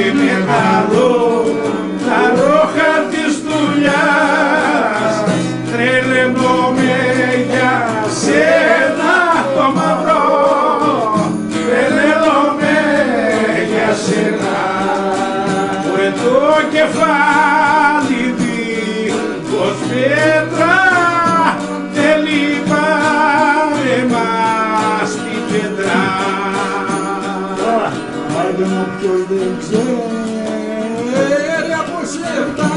Αχ και με τα ρω- τα ρόχα της δουλειάς. Τρελαίνομαι για σένα το μαύρο τρελαίνομαι για σένα. Ωρε το κεφάλι δίχως πέτρα Άντε μου ποιος δεν ξέρει από σέρτα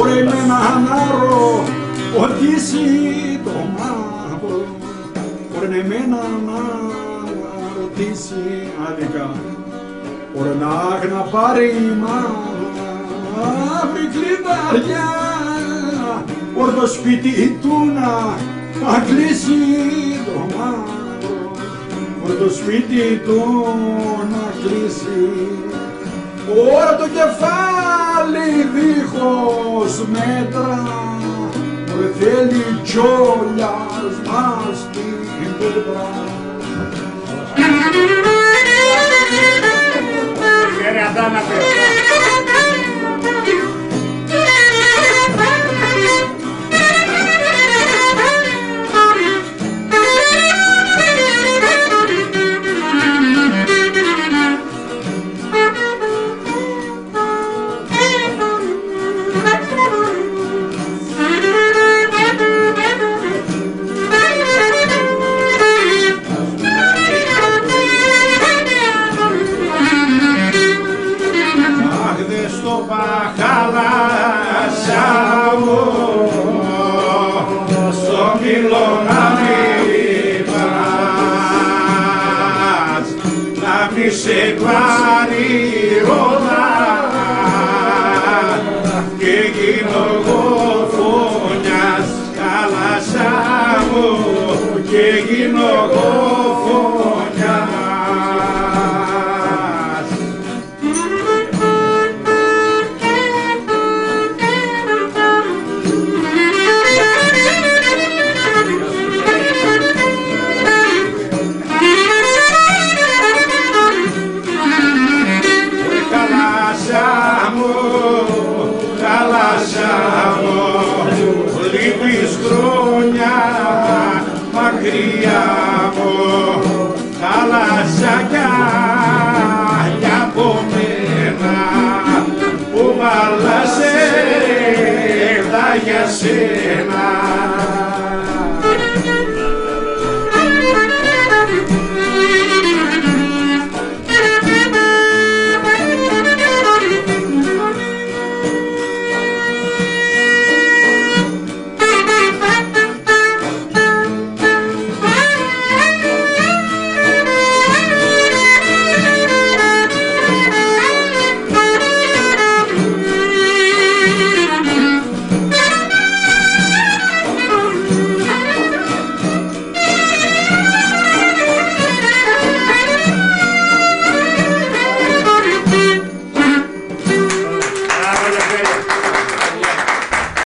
Ωραία με ένα ανάρο ότι εσύ το μαύρο. Ωραία με ένα ανάρο ότι εσύ άδικα Ωραία να να πάρει η μαύρη κλειδαριά Ωραία το σπίτι του να να κλείσει το μαύρο Ωραία το σπίτι του να κλείσει. Ώρα το κεφάλι δίχως μέτρα Ωραία θέλει κιόλιας μας την πέτρα. Αχ μη σε πάρει ρόδα και γίνω εγώ φωνιάς χάλασα μου και γίνω χρόνια μακριά